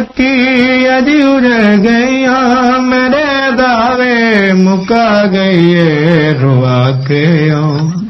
शक्ति अॼु गया मेरे दावे मुका गई रुआ कयो